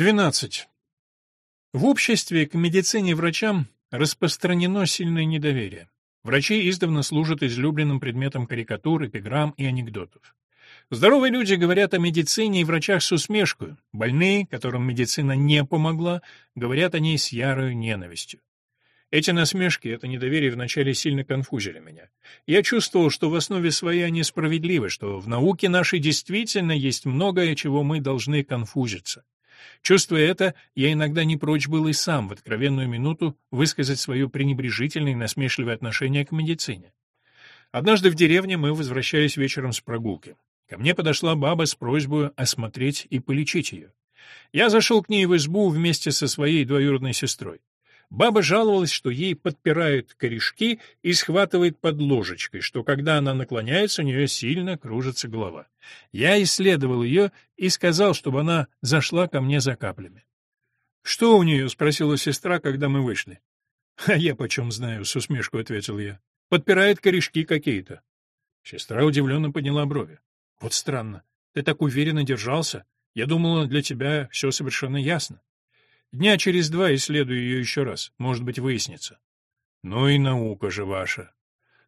12. В обществе к медицине и врачам распространено сильное недоверие. Врачи издавна служат излюбленным предметом карикатур, эпиграмм и анекдотов. Здоровые люди говорят о медицине и врачах с усмешкой. Больные, которым медицина не помогла, говорят о ней с ярой ненавистью. Эти насмешки, это недоверие вначале сильно конфузили меня. Я чувствовал, что в основе своей они справедливы, что в науке нашей действительно есть многое, чего мы должны конфузиться. Чувствуя это, я иногда не прочь был и сам в откровенную минуту высказать свое пренебрежительное и насмешливое отношение к медицине. Однажды в деревне мы возвращались вечером с прогулки. Ко мне подошла баба с просьбой осмотреть и полечить ее. Я зашел к ней в избу вместе со своей двоюродной сестрой. Баба жаловалась, что ей подпирают корешки и схватывает под ложечкой, что когда она наклоняется, у нее сильно кружится голова. Я исследовал ее и сказал, чтобы она зашла ко мне за каплями. «Что у нее?» — спросила сестра, когда мы вышли. «А я почем знаю?» — с усмешкой ответил я. «Подпирает корешки какие-то». Сестра удивленно подняла брови. «Вот странно. Ты так уверенно держался. Я думала, для тебя все совершенно ясно». Дня через два исследую ее еще раз, может быть, выяснится. Ну и наука же ваша.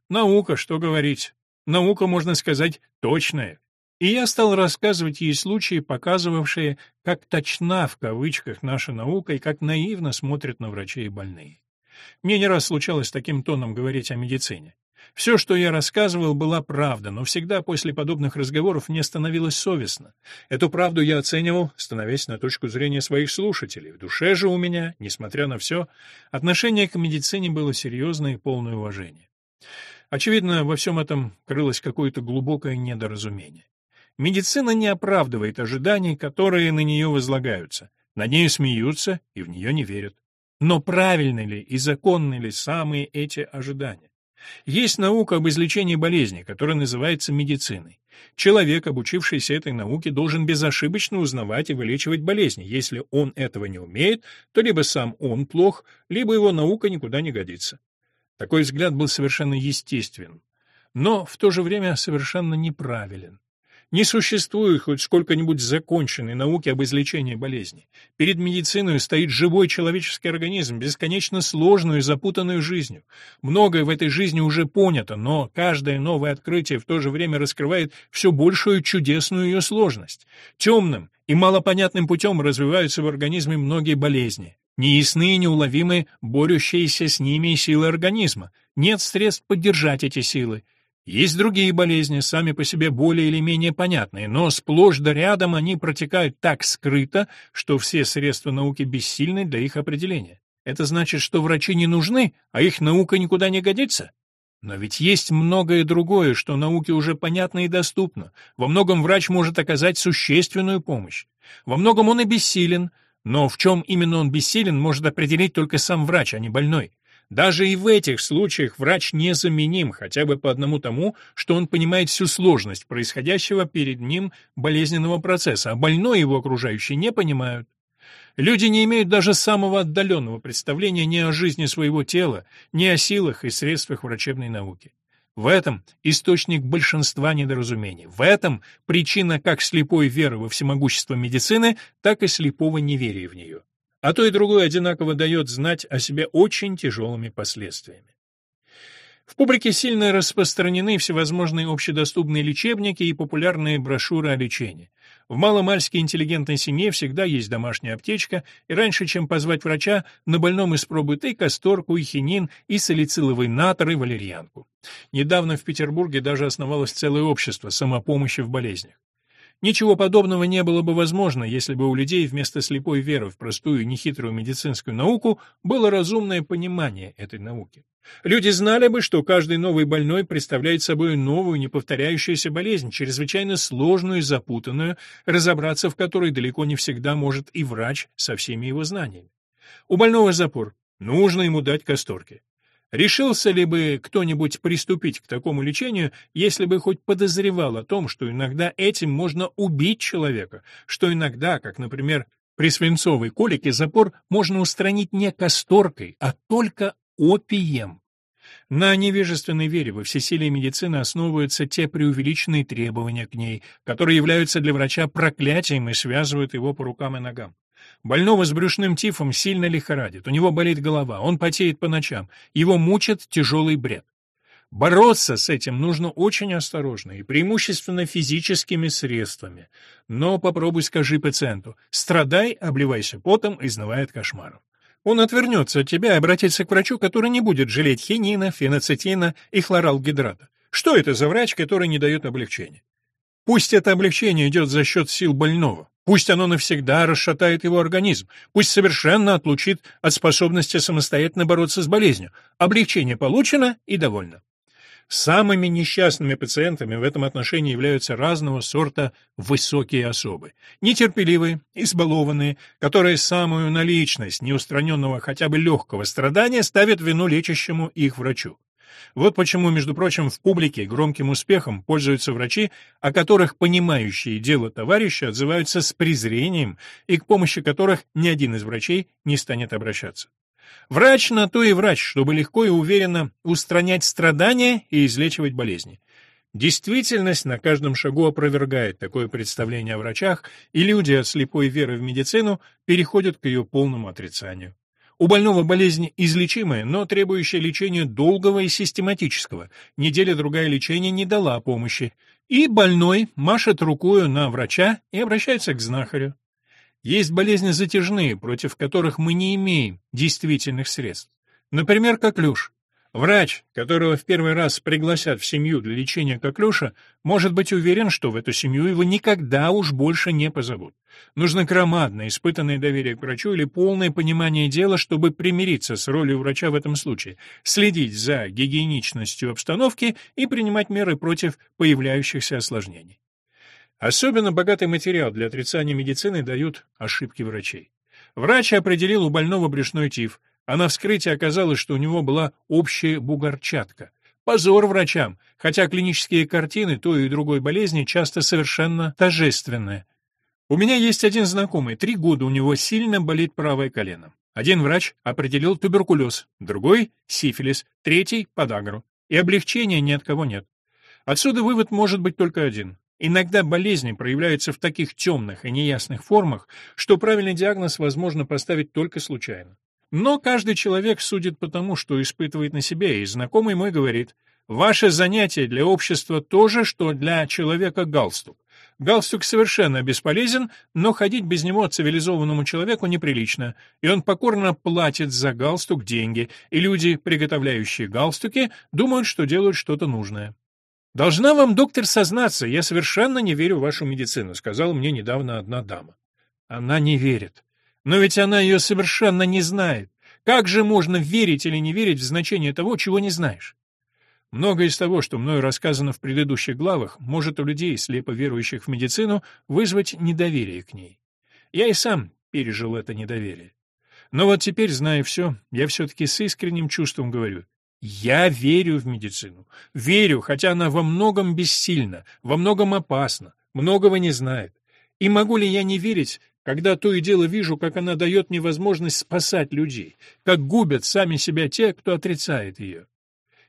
Наука, что говорить. Наука, можно сказать, точная. И я стал рассказывать ей случаи, показывавшие, как точна в кавычках наша наука и как наивно смотрят на врачей и больные. Мне не раз случалось таким тоном говорить о медицине. Все, что я рассказывал, была правда, но всегда после подобных разговоров мне становилось совестно. Эту правду я оценивал, становясь на точку зрения своих слушателей. В душе же у меня, несмотря на все, отношение к медицине было серьезное и полное уважение. Очевидно, во всем этом крылось какое-то глубокое недоразумение. Медицина не оправдывает ожиданий, которые на нее возлагаются. Над нею смеются и в нее не верят. Но правильны ли и законны ли самые эти ожидания? Есть наука об излечении болезней, которая называется медициной. Человек, обучившийся этой науке, должен безошибочно узнавать и вылечивать болезни. Если он этого не умеет, то либо сам он плох, либо его наука никуда не годится. Такой взгляд был совершенно естествен, но в то же время совершенно неправилен. Не существует хоть сколько-нибудь законченной науки об излечении болезней. Перед медициной стоит живой человеческий организм, бесконечно сложную и запутанную жизнью. Многое в этой жизни уже понято, но каждое новое открытие в то же время раскрывает все большую чудесную ее сложность. Темным и малопонятным путем развиваются в организме многие болезни. Неясны и неуловимы борющиеся с ними силы организма. Нет средств поддержать эти силы. Есть другие болезни, сами по себе более или менее понятные, но сплошь да рядом они протекают так скрыто, что все средства науки бессильны для их определения. Это значит, что врачи не нужны, а их наука никуда не годится? Но ведь есть многое другое, что науке уже понятно и доступно. Во многом врач может оказать существенную помощь. Во многом он и бессилен, но в чем именно он бессилен, может определить только сам врач, а не больной. Даже и в этих случаях врач незаменим, хотя бы по одному тому, что он понимает всю сложность происходящего перед ним болезненного процесса, а больной его окружающие не понимают. Люди не имеют даже самого отдаленного представления ни о жизни своего тела, ни о силах и средствах врачебной науки. В этом источник большинства недоразумений. В этом причина как слепой веры во всемогущество медицины, так и слепого неверия в нее а то и другое одинаково дает знать о себе очень тяжелыми последствиями. В публике сильно распространены всевозможные общедоступные лечебники и популярные брошюры о лечении. В маломальской интеллигентной семье всегда есть домашняя аптечка, и раньше, чем позвать врача, на больном испробуют и касторку, и хинин, и салициловый натор, и валерьянку. Недавно в Петербурге даже основалось целое общество самопомощи в болезнях. Ничего подобного не было бы возможно, если бы у людей вместо слепой веры в простую нехитрую медицинскую науку было разумное понимание этой науки. Люди знали бы, что каждый новый больной представляет собой новую, неповторяющуюся болезнь, чрезвычайно сложную и запутанную, разобраться в которой далеко не всегда может и врач со всеми его знаниями. У больного запор. Нужно ему дать касторки. Решился ли бы кто-нибудь приступить к такому лечению, если бы хоть подозревал о том, что иногда этим можно убить человека, что иногда, как, например, при свинцовой колике, запор можно устранить не касторкой, а только опием? На невежественной вере во всесилие медицины основываются те преувеличенные требования к ней, которые являются для врача проклятием и связывают его по рукам и ногам. Больного с брюшным тифом сильно лихорадит, у него болит голова, он потеет по ночам, его мучит тяжелый бред. Бороться с этим нужно очень осторожно и преимущественно физическими средствами. Но попробуй скажи пациенту «страдай, обливайся потом, изнывает кошмаром». Он отвернется от тебя и обратится к врачу, который не будет жалеть хинина, феноцетина и хлоралгидрата. Что это за врач, который не дает облегчения? Пусть это облегчение идет за счет сил больного. Пусть оно навсегда расшатает его организм. Пусть совершенно отлучит от способности самостоятельно бороться с болезнью. Облегчение получено и довольно. Самыми несчастными пациентами в этом отношении являются разного сорта высокие особы. Нетерпеливые, избалованные, которые самую наличность неустраненного хотя бы легкого страдания ставят вину лечащему их врачу. Вот почему, между прочим, в публике громким успехом пользуются врачи, о которых понимающие дело товарищи отзываются с презрением и к помощи которых ни один из врачей не станет обращаться. Врач на то и врач, чтобы легко и уверенно устранять страдания и излечивать болезни. Действительность на каждом шагу опровергает такое представление о врачах, и люди от слепой веры в медицину переходят к ее полному отрицанию. У больного болезнь излечимая, но требующая лечения долгого и систематического. Неделя-другая лечения не дала помощи. И больной машет рукою на врача и обращается к знахарю. Есть болезни затяжные, против которых мы не имеем действительных средств. Например, коклюш. Врач, которого в первый раз пригласят в семью для лечения коклюша, может быть уверен, что в эту семью его никогда уж больше не позовут. Нужно громадное, испытанное доверие к врачу или полное понимание дела, чтобы примириться с ролью врача в этом случае, следить за гигиеничностью обстановки и принимать меры против появляющихся осложнений. Особенно богатый материал для отрицания медицины дают ошибки врачей. Врач определил у больного брюшной тиф – а на вскрытии оказалось, что у него была общая бугорчатка. Позор врачам, хотя клинические картины той и другой болезни часто совершенно торжественные. У меня есть один знакомый, три года у него сильно болит правое колено. Один врач определил туберкулез, другой — сифилис, третий — подагру. И облегчения ни от кого нет. Отсюда вывод может быть только один. Иногда болезни проявляются в таких темных и неясных формах, что правильный диагноз возможно поставить только случайно. Но каждый человек судит по тому, что испытывает на себе, и знакомый мой говорит, «Ваше занятие для общества то же, что для человека галстук. Галстук совершенно бесполезен, но ходить без него цивилизованному человеку неприлично, и он покорно платит за галстук деньги, и люди, приготовляющие галстуки, думают, что делают что-то нужное. «Должна вам, доктор, сознаться, я совершенно не верю в вашу медицину», сказала мне недавно одна дама. Она не верит. Но ведь она ее совершенно не знает. Как же можно верить или не верить в значение того, чего не знаешь? Многое из того, что мною рассказано в предыдущих главах, может у людей, слепо верующих в медицину, вызвать недоверие к ней. Я и сам пережил это недоверие. Но вот теперь, зная все, я все-таки с искренним чувством говорю, я верю в медицину. Верю, хотя она во многом бессильна, во многом опасна, многого не знает. И могу ли я не верить, когда то и дело вижу, как она дает мне возможность спасать людей, как губят сами себя те, кто отрицает ее.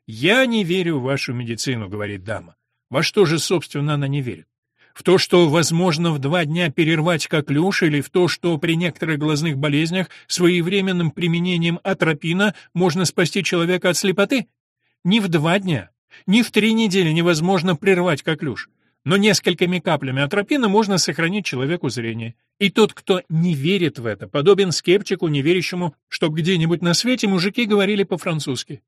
«Я не верю в вашу медицину», — говорит дама. Во что же, собственно, она не верит? В то, что возможно в два дня перервать коклюш, или в то, что при некоторых глазных болезнях своевременным применением атропина можно спасти человека от слепоты? Ни в два дня, ни в три недели невозможно прервать коклюш но несколькими каплями атропина можно сохранить человеку зрение. И тот, кто не верит в это, подобен скептику, не верящему, чтоб где-нибудь на свете мужики говорили по-французски.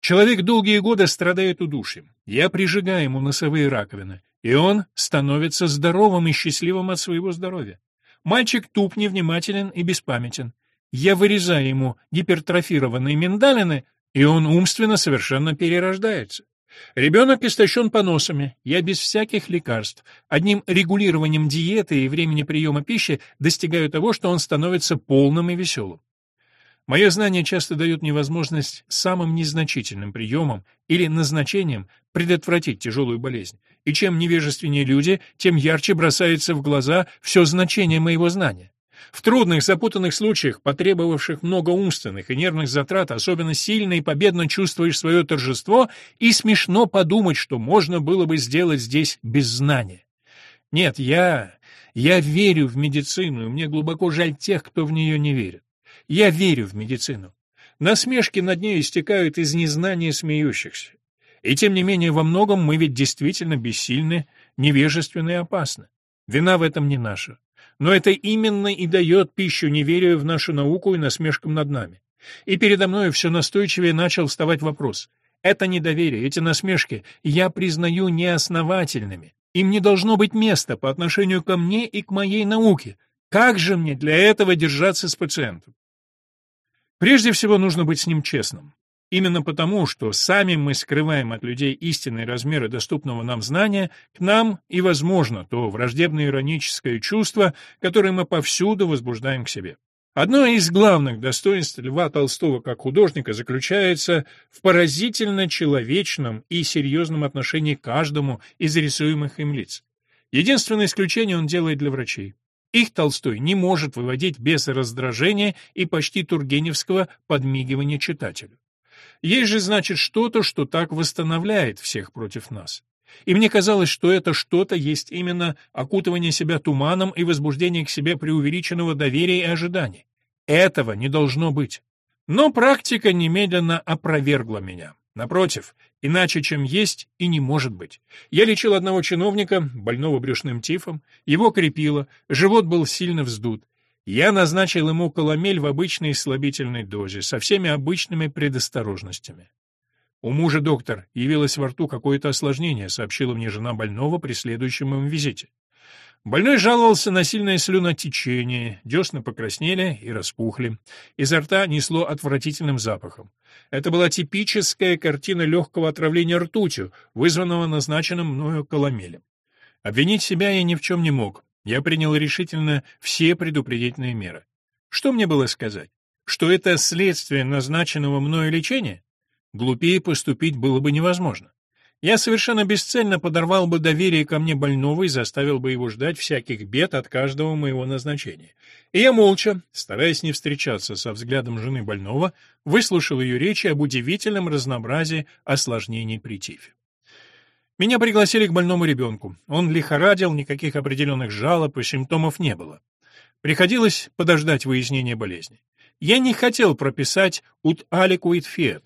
Человек долгие годы страдает удушьем. Я прижигаю ему носовые раковины, и он становится здоровым и счастливым от своего здоровья. Мальчик туп, невнимателен и беспамятен. Я вырезаю ему гипертрофированные миндалины, и он умственно совершенно перерождается. Ребенок истощен поносами, я без всяких лекарств. Одним регулированием диеты и времени приема пищи достигаю того, что он становится полным и веселым. Мое знание часто дает мне возможность самым незначительным приемом или назначением предотвратить тяжелую болезнь. И чем невежественнее люди, тем ярче бросается в глаза все значение моего знания. В трудных, запутанных случаях, потребовавших много умственных и нервных затрат, особенно сильно и победно чувствуешь свое торжество, и смешно подумать, что можно было бы сделать здесь без знания. Нет, я... Я верю в медицину, и мне глубоко жаль тех, кто в нее не верит. Я верю в медицину. Насмешки над ней истекают из незнания смеющихся. И тем не менее, во многом мы ведь действительно бессильны, невежественны и опасны. Вина в этом не наша. Но это именно и дает пищу неверию в нашу науку и насмешкам над нами. И передо мной все настойчивее начал вставать вопрос. Это недоверие, эти насмешки я признаю неосновательными. Им не должно быть места по отношению ко мне и к моей науке. Как же мне для этого держаться с пациентом? Прежде всего нужно быть с ним честным. Именно потому, что сами мы скрываем от людей истинные размеры доступного нам знания, к нам и возможно то враждебное ироническое чувство, которое мы повсюду возбуждаем к себе. Одно из главных достоинств Льва Толстого как художника заключается в поразительно человечном и серьезном отношении к каждому из рисуемых им лиц. Единственное исключение он делает для врачей. Их Толстой не может выводить без раздражения и почти тургеневского подмигивания читателю. Есть же, значит, что-то, что так восстановляет всех против нас. И мне казалось, что это что-то есть именно окутывание себя туманом и возбуждение к себе преувеличенного доверия и ожиданий. Этого не должно быть. Но практика немедленно опровергла меня. Напротив, иначе, чем есть, и не может быть. Я лечил одного чиновника, больного брюшным тифом, его крепило, живот был сильно вздут. Я назначил ему коломель в обычной слабительной дозе, со всеми обычными предосторожностями. У мужа доктор явилось во рту какое-то осложнение, сообщила мне жена больного при следующем им визите. Больной жаловался на сильное слюнотечение, десны покраснели и распухли. Изо рта несло отвратительным запахом. Это была типическая картина легкого отравления ртутью, вызванного назначенным мною коломелем. Обвинить себя я ни в чем не мог. Я принял решительно все предупредительные меры. Что мне было сказать? Что это следствие назначенного мною лечения? Глупее поступить было бы невозможно. Я совершенно бесцельно подорвал бы доверие ко мне больного и заставил бы его ждать всяких бед от каждого моего назначения. И я молча, стараясь не встречаться со взглядом жены больного, выслушал ее речи об удивительном разнообразии осложнений при тифе. Меня пригласили к больному ребенку. Он лихорадил, никаких определенных жалоб и симптомов не было. Приходилось подождать выяснения болезни. Я не хотел прописать ут аликуит фиет,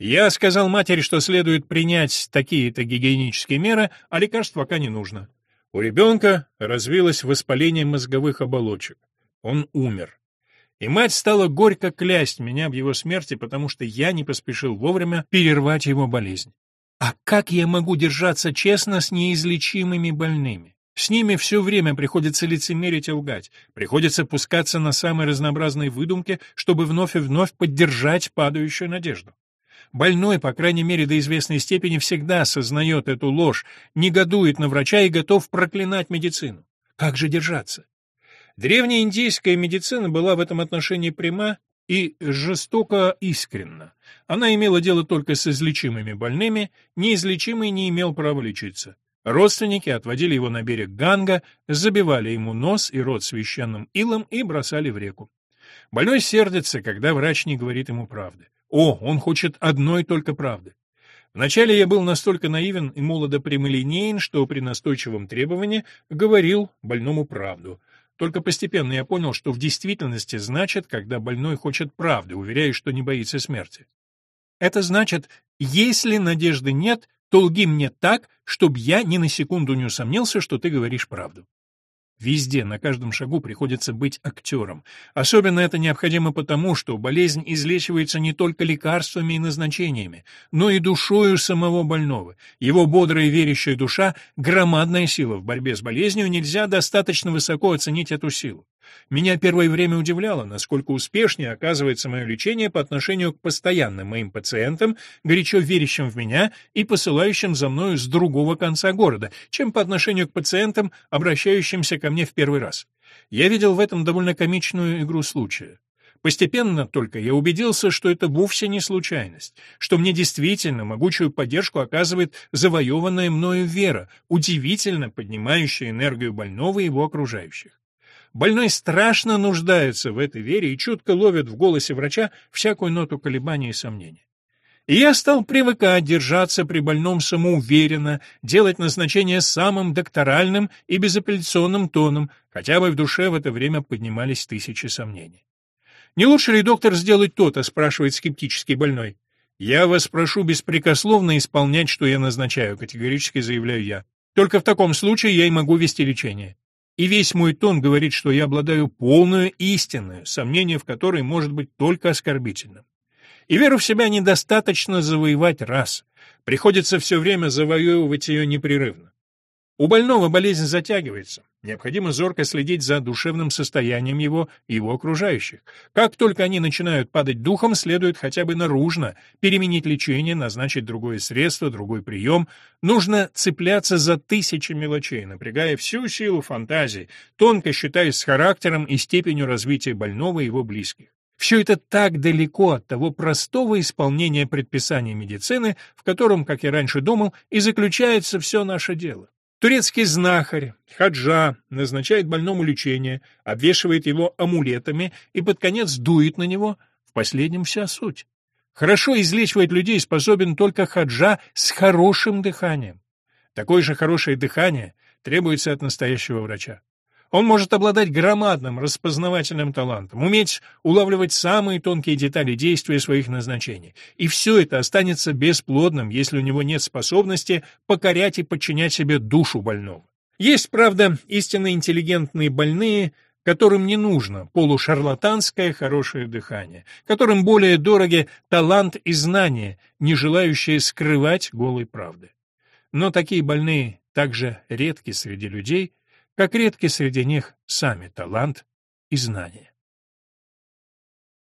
я сказал матери, что следует принять такие-то гигиенические меры, а лекарств пока не нужно. У ребенка развилось воспаление мозговых оболочек. Он умер. И мать стала горько клясть меня в его смерти, потому что я не поспешил вовремя перервать его болезнь. А как я могу держаться честно с неизлечимыми больными? С ними все время приходится лицемерить и лгать, приходится пускаться на самые разнообразные выдумки, чтобы вновь и вновь поддержать падающую надежду. Больной, по крайней мере до известной степени, всегда сознает эту ложь, негодует на врача и готов проклинать медицину. Как же держаться? Древняя индийская медицина была в этом отношении пряма и жестоко искренна. Она имела дело только с излечимыми больными, неизлечимый не имел права лечиться. Родственники отводили его на берег Ганга, забивали ему нос и рот священным илом и бросали в реку. Больной сердится, когда врач не говорит ему правды. О, он хочет одной только правды. Вначале я был настолько наивен и молодо прямолинеен, что при настойчивом требовании говорил больному правду. Только постепенно я понял, что в действительности значит, когда больной хочет правды, уверяя, что не боится смерти. Это значит, если надежды нет, то лги мне так, чтобы я ни на секунду не усомнился, что ты говоришь правду. Везде, на каждом шагу приходится быть актером. Особенно это необходимо потому, что болезнь излечивается не только лекарствами и назначениями, но и душою самого больного. Его бодрая верящая душа — громадная сила в борьбе с болезнью, нельзя достаточно высоко оценить эту силу. Меня первое время удивляло, насколько успешнее оказывается мое лечение по отношению к постоянным моим пациентам, горячо верящим в меня и посылающим за мною с другого конца города, чем по отношению к пациентам, обращающимся ко мне в первый раз. Я видел в этом довольно комичную игру случая. Постепенно только я убедился, что это вовсе не случайность, что мне действительно могучую поддержку оказывает завоеванная мною вера, удивительно поднимающая энергию больного и его окружающих. Больной страшно нуждается в этой вере и чутко ловит в голосе врача всякую ноту колебания и сомнения. И я стал привыкать держаться при больном самоуверенно, делать назначение самым докторальным и безапелляционным тоном, хотя бы в душе в это время поднимались тысячи сомнений. «Не лучше ли, доктор, сделать то-то?» — спрашивает скептический больной. «Я вас прошу беспрекословно исполнять, что я назначаю», — категорически заявляю я. «Только в таком случае я и могу вести лечение». И весь мой тон говорит, что я обладаю полную истинную, сомнение в которой может быть только оскорбительным. И веру в себя недостаточно завоевать раз. Приходится все время завоевывать ее непрерывно. У больного болезнь затягивается. Необходимо зорко следить за душевным состоянием его и его окружающих. Как только они начинают падать духом, следует хотя бы наружно переменить лечение, назначить другое средство, другой прием. Нужно цепляться за тысячи мелочей, напрягая всю силу фантазии, тонко считаясь с характером и степенью развития больного и его близких. Все это так далеко от того простого исполнения предписаний медицины, в котором, как я раньше думал, и заключается все наше дело. Турецкий знахарь, хаджа, назначает больному лечение, обвешивает его амулетами и под конец дует на него. В последнем вся суть. Хорошо излечивать людей способен только хаджа с хорошим дыханием. Такое же хорошее дыхание требуется от настоящего врача. Он может обладать громадным распознавательным талантом, уметь улавливать самые тонкие детали действия своих назначений. И все это останется бесплодным, если у него нет способности покорять и подчинять себе душу больного. Есть, правда, истинно интеллигентные больные, которым не нужно полушарлатанское хорошее дыхание, которым более дороги талант и знания, не желающие скрывать голой правды. Но такие больные также редки среди людей, как редки среди них сами талант и знания.